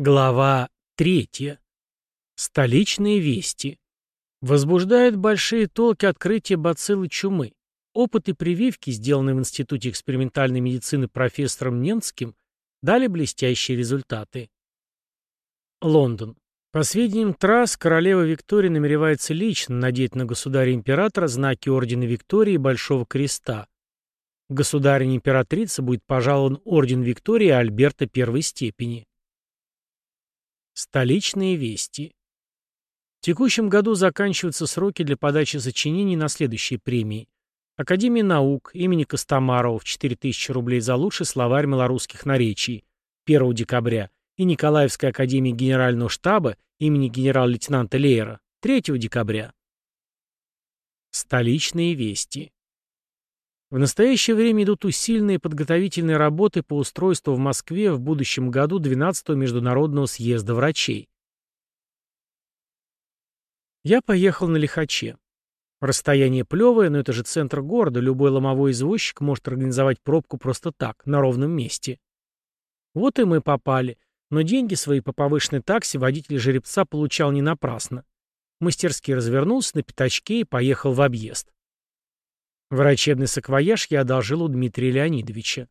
Глава третья. Столичные вести. Возбуждают большие толки открытия бациллы чумы. Опыты прививки, сделанные в Институте экспериментальной медицины профессором Ненским, дали блестящие результаты. Лондон. По сведениям ТРАСС, королева Виктория намеревается лично надеть на государя-императора знаки Ордена Виктории и Большого Креста. Государыне-императрице будет пожалован Орден Виктории Альберта первой степени. Столичные вести. В текущем году заканчиваются сроки для подачи сочинений на следующие премии. Академия наук имени Костомарова в 4000 рублей за лучший словарь малорусских наречий 1 декабря и Николаевская академия генерального штаба имени генерал-лейтенанта Лейера 3 декабря. Столичные вести. В настоящее время идут усиленные подготовительные работы по устройству в Москве в будущем году 12-го Международного съезда врачей. Я поехал на Лихаче. Расстояние плевое, но это же центр города, любой ломовой извозчик может организовать пробку просто так, на ровном месте. Вот и мы попали, но деньги свои по повышенной таксе водитель жеребца получал не напрасно. Мастерски развернулся на пятачке и поехал в объезд. Врачебный саквояж я одолжил у Дмитрия Леонидовича.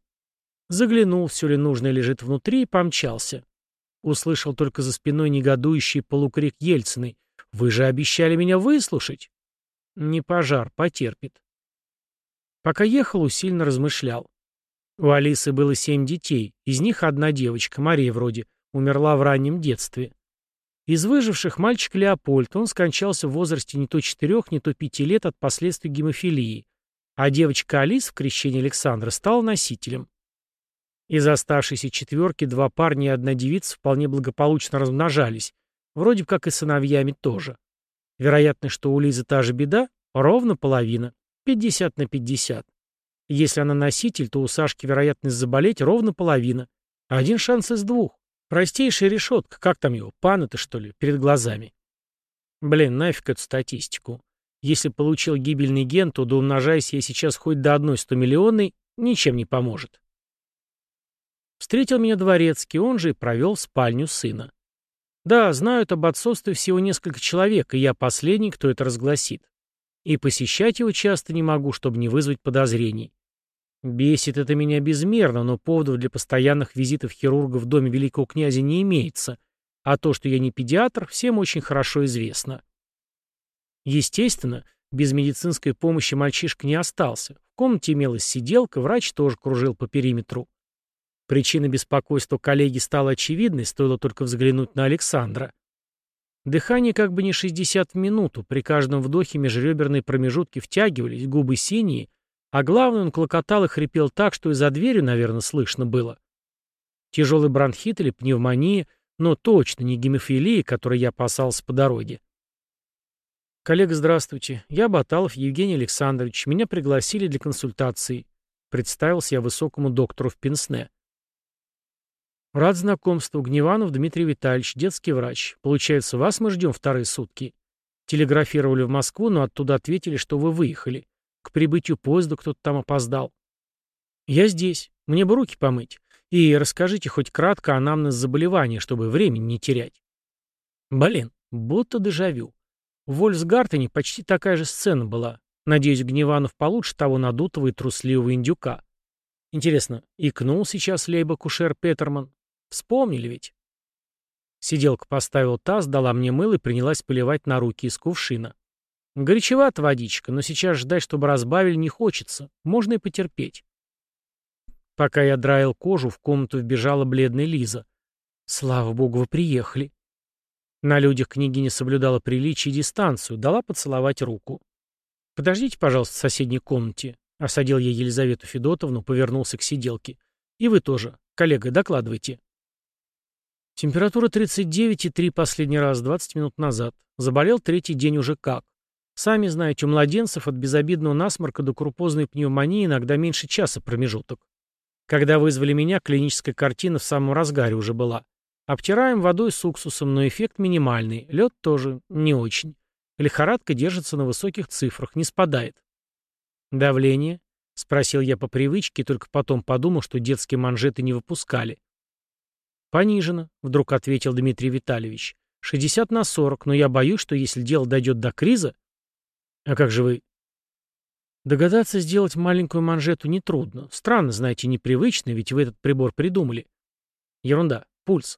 Заглянул, все ли нужное лежит внутри, и помчался. Услышал только за спиной негодующий полукрик Ельциной. «Вы же обещали меня выслушать!» Не пожар, потерпит. Пока ехал, усиленно размышлял. У Алисы было семь детей, из них одна девочка, Мария вроде, умерла в раннем детстве. Из выживших мальчик Леопольд, он скончался в возрасте не то четырех, не то пяти лет от последствий гемофилии а девочка Алис в крещении Александра стала носителем. Из оставшейся четверки два парня и одна девица вполне благополучно размножались, вроде как и сыновьями тоже. Вероятно, что у Лизы та же беда, ровно половина, 50 на 50. Если она носитель, то у Сашки вероятность заболеть ровно половина. Один шанс из двух. Простейшая решетка, как там его, пан это что ли, перед глазами. Блин, нафиг эту статистику. Если получил гибельный ген, то, да умножаясь я сейчас хоть до одной стомиллионной, ничем не поможет. Встретил меня дворецкий, он же и провел в спальню сына. Да, знают об отцовстве всего несколько человек, и я последний, кто это разгласит. И посещать его часто не могу, чтобы не вызвать подозрений. Бесит это меня безмерно, но поводов для постоянных визитов хирурга в доме великого князя не имеется, а то, что я не педиатр, всем очень хорошо известно. Естественно, без медицинской помощи мальчишка не остался. В комнате имелась сиделка, врач тоже кружил по периметру. Причина беспокойства коллеги стала очевидной, стоило только взглянуть на Александра. Дыхание как бы не 60 в минуту, при каждом вдохе межреберные промежутки втягивались, губы синие, а главное, он клокотал и хрипел так, что и за дверью, наверное, слышно было. Тяжелый бронхит или пневмония, но точно не гемофилия, которой я опасался по дороге. «Коллега, здравствуйте. Я Баталов Евгений Александрович. Меня пригласили для консультации». Представился я высокому доктору в Пенсне. «Рад знакомству. Гневанов Дмитрий Витальевич, детский врач. Получается, вас мы ждем вторые сутки. Телеграфировали в Москву, но оттуда ответили, что вы выехали. К прибытию поезда кто-то там опоздал. Я здесь. Мне бы руки помыть. И расскажите хоть кратко о анамнез заболевания, чтобы времени не терять». Блин, будто дежавю. В Вольфсгартене почти такая же сцена была. Надеюсь, Гневанов получше того надутого и трусливого индюка. Интересно, икнул сейчас лейба-кушер Петерман? Вспомнили ведь? Сиделка поставила таз, дала мне мыло и принялась поливать на руки из кувшина. Горячевата водичка, но сейчас ждать, чтобы разбавили, не хочется. Можно и потерпеть. Пока я драил кожу, в комнату вбежала бледная Лиза. «Слава богу, вы приехали. На людях княгиня соблюдала приличие и дистанцию, дала поцеловать руку. «Подождите, пожалуйста, в соседней комнате», — осадил я Елизавету Федотовну, повернулся к сиделке. «И вы тоже. Коллега, докладывайте». Температура 39,3 последний раз 20 минут назад. Заболел третий день уже как. Сами знаете, у младенцев от безобидного насморка до крупозной пневмонии иногда меньше часа промежуток. Когда вызвали меня, клиническая картина в самом разгаре уже была. Обтираем водой с уксусом, но эффект минимальный. Лед тоже не очень. Лихорадка держится на высоких цифрах, не спадает. «Давление?» — спросил я по привычке, только потом подумал, что детские манжеты не выпускали. Понижено, вдруг ответил Дмитрий Витальевич. 60 на 40, но я боюсь, что если дело дойдет до криза... А как же вы... Догадаться сделать маленькую манжету нетрудно. Странно, знаете, непривычно, ведь вы этот прибор придумали. Ерунда. Пульс.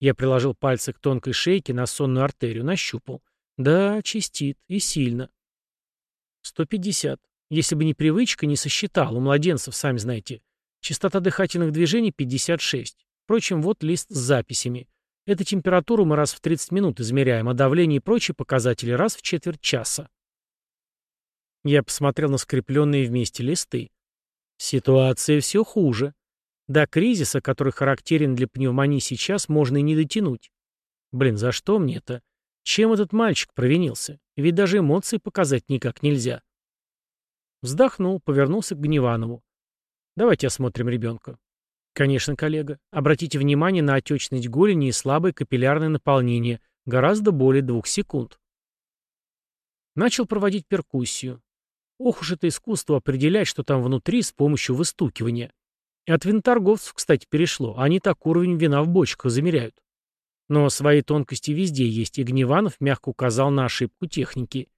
Я приложил пальцы к тонкой шейке на сонную артерию, нащупал. Да, чистит. И сильно. 150. Если бы не привычка, не сосчитал. У младенцев, сами знаете. Частота дыхательных движений 56. Впрочем, вот лист с записями. Эту температуру мы раз в 30 минут измеряем, а давление и прочие показатели раз в четверть часа. Я посмотрел на скрепленные вместе листы. Ситуация все хуже. До кризиса, который характерен для пневмонии сейчас, можно и не дотянуть. Блин, за что мне это? Чем этот мальчик провинился? Ведь даже эмоции показать никак нельзя. Вздохнул, повернулся к Гневанову. Давайте осмотрим ребенка. Конечно, коллега. Обратите внимание на отечность голени и слабое капиллярное наполнение, гораздо более двух секунд. Начал проводить перкуссию. Ох уж это искусство определять, что там внутри с помощью выстукивания. И от винторговцев, кстати, перешло. Они так уровень вина в бочках замеряют. Но свои тонкости везде есть, и Гневанов мягко указал на ошибку техники.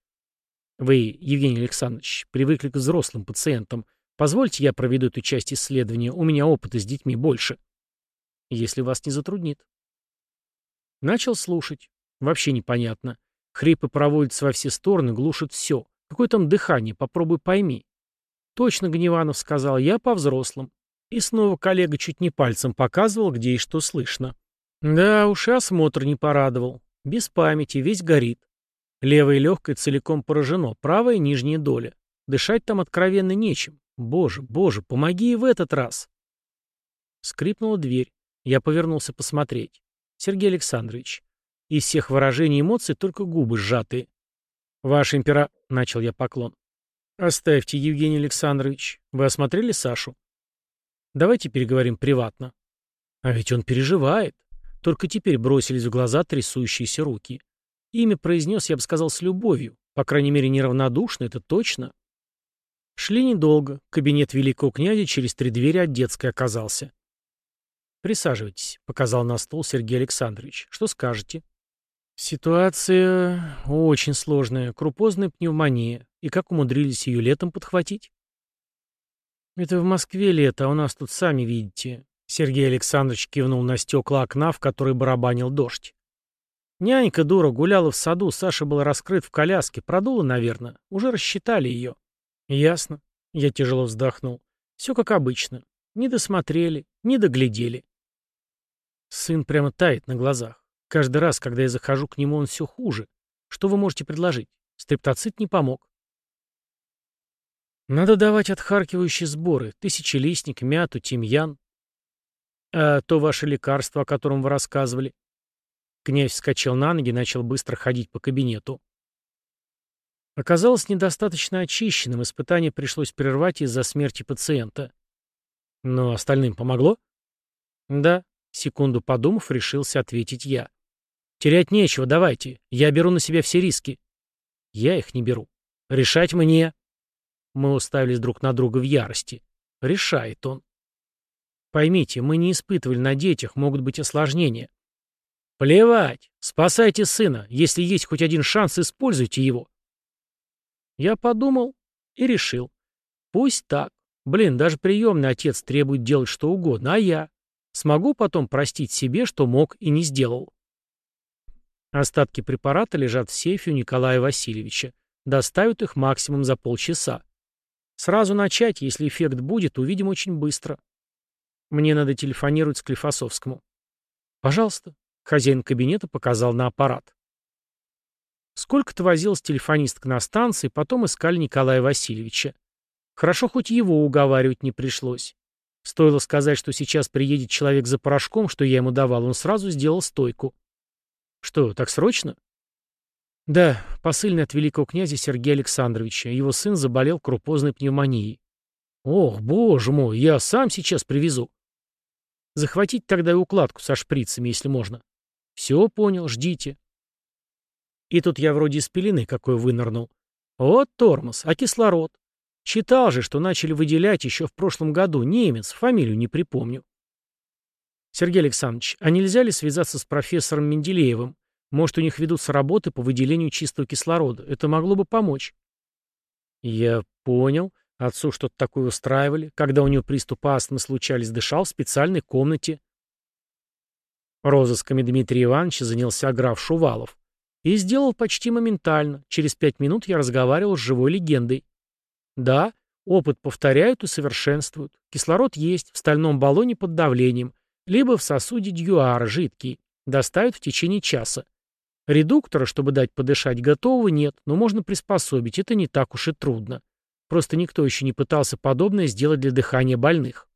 Вы, Евгений Александрович, привыкли к взрослым пациентам. Позвольте я проведу эту часть исследования, у меня опыта с детьми больше. Если вас не затруднит. Начал слушать. Вообще непонятно. Хрипы проводятся во все стороны, глушат все. Какое там дыхание, попробуй пойми. Точно Гневанов сказал, я по-взрослым. И снова коллега чуть не пальцем показывал, где и что слышно. Да уж и осмотр не порадовал. Без памяти, весь горит. Левое легкое целиком поражено, правая нижняя доля. Дышать там откровенно нечем. Боже, боже, помоги и в этот раз. Скрипнула дверь. Я повернулся посмотреть. Сергей Александрович. Из всех выражений эмоций только губы сжатые. «Ваш импера...» — начал я поклон. «Оставьте, Евгений Александрович. Вы осмотрели Сашу?» «Давайте переговорим приватно». А ведь он переживает. Только теперь бросились в глаза трясущиеся руки. Имя произнес, я бы сказал, с любовью. По крайней мере, неравнодушно, это точно. Шли недолго. Кабинет великого князя через три двери от детской оказался. «Присаживайтесь», — показал на стол Сергей Александрович. «Что скажете?» Ситуация очень сложная. Крупозная пневмония. И как умудрились ее летом подхватить? Это в Москве лето, а у нас тут сами видите. Сергей Александрович кивнул на стекла окна, в которые барабанил дождь. Нянька дура гуляла в саду, Саша был раскрыт в коляске, продула, наверное. Уже рассчитали ее. Ясно. Я тяжело вздохнул. Все как обычно. Не досмотрели, не доглядели. Сын прямо тает на глазах. Каждый раз, когда я захожу к нему, он все хуже. Что вы можете предложить? Стрептоцит не помог. Надо давать отхаркивающие сборы. Тысячелистник, мяту, тимьян. А то ваше лекарство, о котором вы рассказывали. Князь вскочил на ноги и начал быстро ходить по кабинету. Оказалось недостаточно очищенным, испытание пришлось прервать из-за смерти пациента. Но остальным помогло? Да, секунду подумав, решился ответить я. Терять нечего, давайте. Я беру на себя все риски. Я их не беру. Решать мне. Мы уставились друг на друга в ярости. Решает он. Поймите, мы не испытывали на детях, могут быть осложнения. Плевать. Спасайте сына. Если есть хоть один шанс, используйте его. Я подумал и решил. Пусть так. Блин, даже приемный отец требует делать что угодно, а я? Смогу потом простить себе, что мог и не сделал. Остатки препарата лежат в сейфе у Николая Васильевича. Доставят их максимум за полчаса. Сразу начать, если эффект будет, увидим очень быстро. Мне надо телефонировать Склифосовскому. Пожалуйста. Хозяин кабинета показал на аппарат. Сколько-то возилась телефонистка на станции, потом искали Николая Васильевича. Хорошо, хоть его уговаривать не пришлось. Стоило сказать, что сейчас приедет человек за порошком, что я ему давал, он сразу сделал стойку. Что, так срочно? Да, посыльный от великого князя Сергея Александровича. Его сын заболел крупозной пневмонией. Ох, боже мой, я сам сейчас привезу. Захватить тогда и укладку со шприцами, если можно. Все понял, ждите. И тут я вроде из пелены какой вынырнул. Вот тормоз, а кислород? Читал же, что начали выделять еще в прошлом году. Немец, фамилию не припомню. Сергей Александрович, а нельзя ли связаться с профессором Менделеевым? Может, у них ведутся работы по выделению чистого кислорода. Это могло бы помочь. Я понял. Отцу что-то такое устраивали. Когда у него приступы астмы случались, дышал в специальной комнате. Розысками Дмитрия Ивановича занялся граф Шувалов. И сделал почти моментально. Через пять минут я разговаривал с живой легендой. Да, опыт повторяют и совершенствуют. Кислород есть в стальном баллоне под давлением, либо в сосуде дьюара, жидкий. Доставят в течение часа. Редуктора, чтобы дать подышать, готового нет, но можно приспособить, это не так уж и трудно. Просто никто еще не пытался подобное сделать для дыхания больных.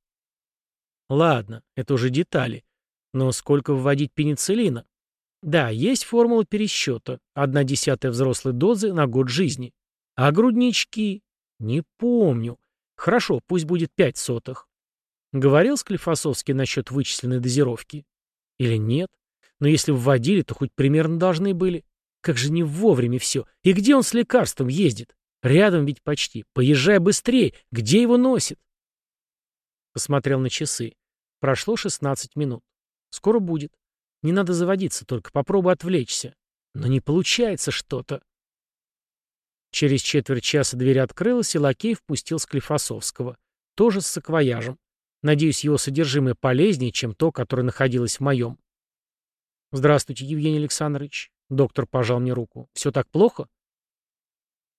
Ладно, это уже детали. Но сколько вводить пенициллина? Да, есть формула пересчета. Одна десятая взрослой дозы на год жизни. А груднички? Не помню. Хорошо, пусть будет пять сотых. Говорил Склифосовский насчет вычисленной дозировки? Или нет? Но если вводили, то хоть примерно должны были. Как же не вовремя все. И где он с лекарством ездит? Рядом ведь почти. Поезжай быстрее. Где его носит? Посмотрел на часы. Прошло 16 минут. Скоро будет. Не надо заводиться, только попробуй отвлечься. Но не получается что-то. Через четверть часа дверь открылась, и лакей впустил Склифосовского. Тоже с саквояжем. Надеюсь, его содержимое полезнее, чем то, которое находилось в моем. «Здравствуйте, Евгений Александрович». Доктор пожал мне руку. «Все так плохо?»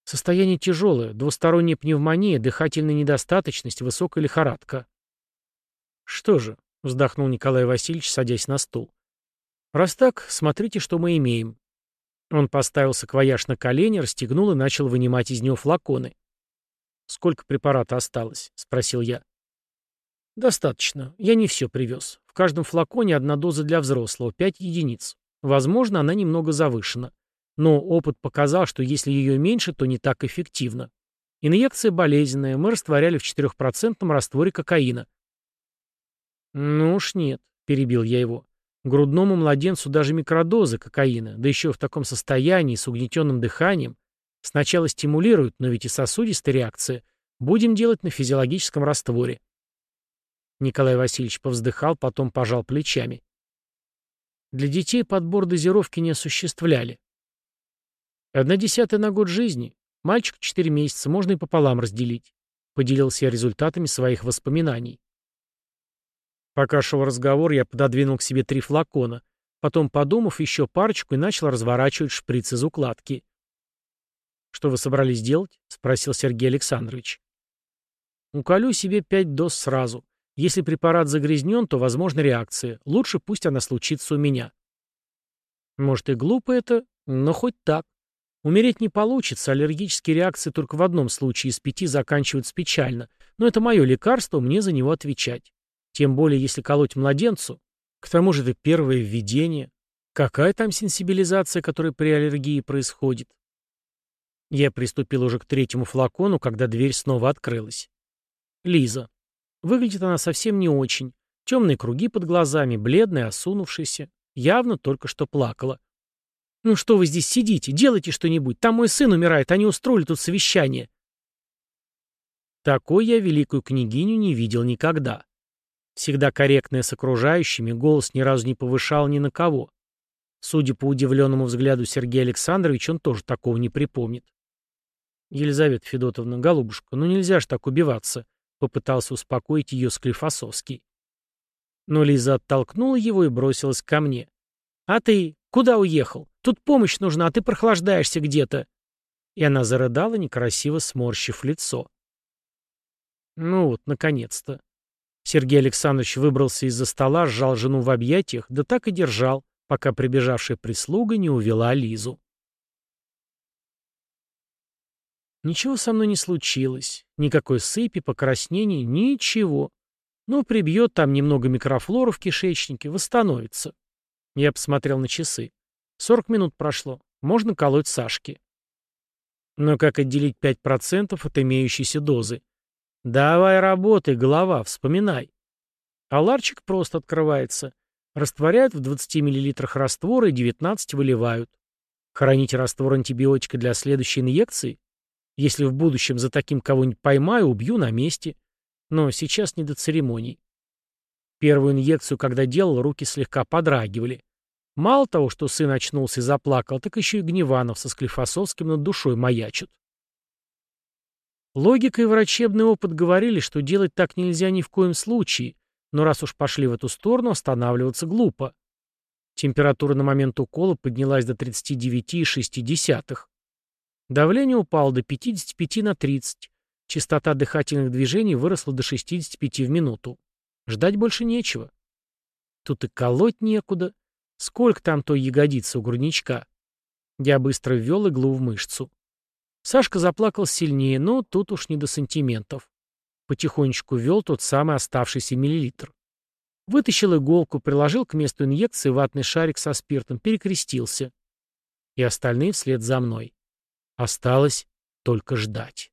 «Состояние тяжелое, двусторонняя пневмония, дыхательная недостаточность, высокая лихорадка». «Что же?» — вздохнул Николай Васильевич, садясь на стул. «Раз так, смотрите, что мы имеем». Он поставил саквояж на колени, расстегнул и начал вынимать из него флаконы. «Сколько препарата осталось?» — спросил я. «Достаточно. Я не все привез. В каждом флаконе одна доза для взрослого, 5 единиц. Возможно, она немного завышена. Но опыт показал, что если ее меньше, то не так эффективно. Инъекция болезненная, мы растворяли в 4% растворе кокаина. «Ну уж нет», — перебил я его. «Грудному младенцу даже микродозы кокаина, да еще в таком состоянии, с угнетенным дыханием, сначала стимулируют, но ведь и сосудистая реакция, будем делать на физиологическом растворе. Николай Васильевич повздыхал, потом пожал плечами. Для детей подбор дозировки не осуществляли. Одна десятая на год жизни. Мальчик четыре месяца, можно и пополам разделить. Поделился я результатами своих воспоминаний. Пока шел разговор, я пододвинул к себе три флакона. Потом, подумав, еще парочку и начал разворачивать шприц из укладки. «Что вы собрались делать?» — спросил Сергей Александрович. «Уколю себе пять доз сразу. Если препарат загрязнен, то возможна реакция. Лучше пусть она случится у меня. Может и глупо это, но хоть так. Умереть не получится, аллергические реакции только в одном случае из пяти заканчиваются печально. Но это мое лекарство, мне за него отвечать. Тем более, если колоть младенцу. К тому же это первое введение. Какая там сенсибилизация, которая при аллергии происходит? Я приступил уже к третьему флакону, когда дверь снова открылась. Лиза. Выглядит она совсем не очень. Темные круги под глазами, бледная, осунувшаяся. Явно только что плакала. «Ну что вы здесь сидите? Делайте что-нибудь. Там мой сын умирает, они устроили тут совещание». Такой я великую княгиню не видел никогда. Всегда корректная с окружающими, голос ни разу не повышал ни на кого. Судя по удивленному взгляду Сергея Александровича, он тоже такого не припомнит. Елизавета Федотовна, голубушка, ну нельзя ж так убиваться. Попытался успокоить ее Склифосовский. Но Лиза оттолкнула его и бросилась ко мне. «А ты? Куда уехал? Тут помощь нужна, а ты прохлаждаешься где-то». И она зарыдала, некрасиво сморщив лицо. Ну вот, наконец-то. Сергей Александрович выбрался из-за стола, сжал жену в объятиях, да так и держал, пока прибежавшая прислуга не увела Лизу. Ничего со мной не случилось. Никакой сыпи, покраснений, ничего. Ну, прибьет там немного микрофлора в кишечнике, восстановится. Я посмотрел на часы. Сорок минут прошло. Можно колоть Сашке. Но как отделить 5% от имеющейся дозы? Давай работай, голова, вспоминай. А ларчик просто открывается. Растворяют в 20 мл раствора и 19 выливают. Храните раствор антибиотика для следующей инъекции? Если в будущем за таким кого-нибудь поймаю, убью на месте. Но сейчас не до церемоний. Первую инъекцию, когда делал, руки слегка подрагивали. Мало того, что сын очнулся и заплакал, так еще и Гневанов со Склифосовским над душой маячат. Логика и врачебный опыт говорили, что делать так нельзя ни в коем случае, но раз уж пошли в эту сторону, останавливаться глупо. Температура на момент укола поднялась до 39,6. Давление упало до 55 на 30. Частота дыхательных движений выросла до 65 в минуту. Ждать больше нечего. Тут и колоть некуда. Сколько там той ягодицы у грудничка? Я быстро ввел иглу в мышцу. Сашка заплакал сильнее, но тут уж не до сантиментов. Потихонечку ввел тот самый оставшийся миллилитр. Вытащил иголку, приложил к месту инъекции ватный шарик со спиртом, перекрестился. И остальные вслед за мной. Осталось только ждать.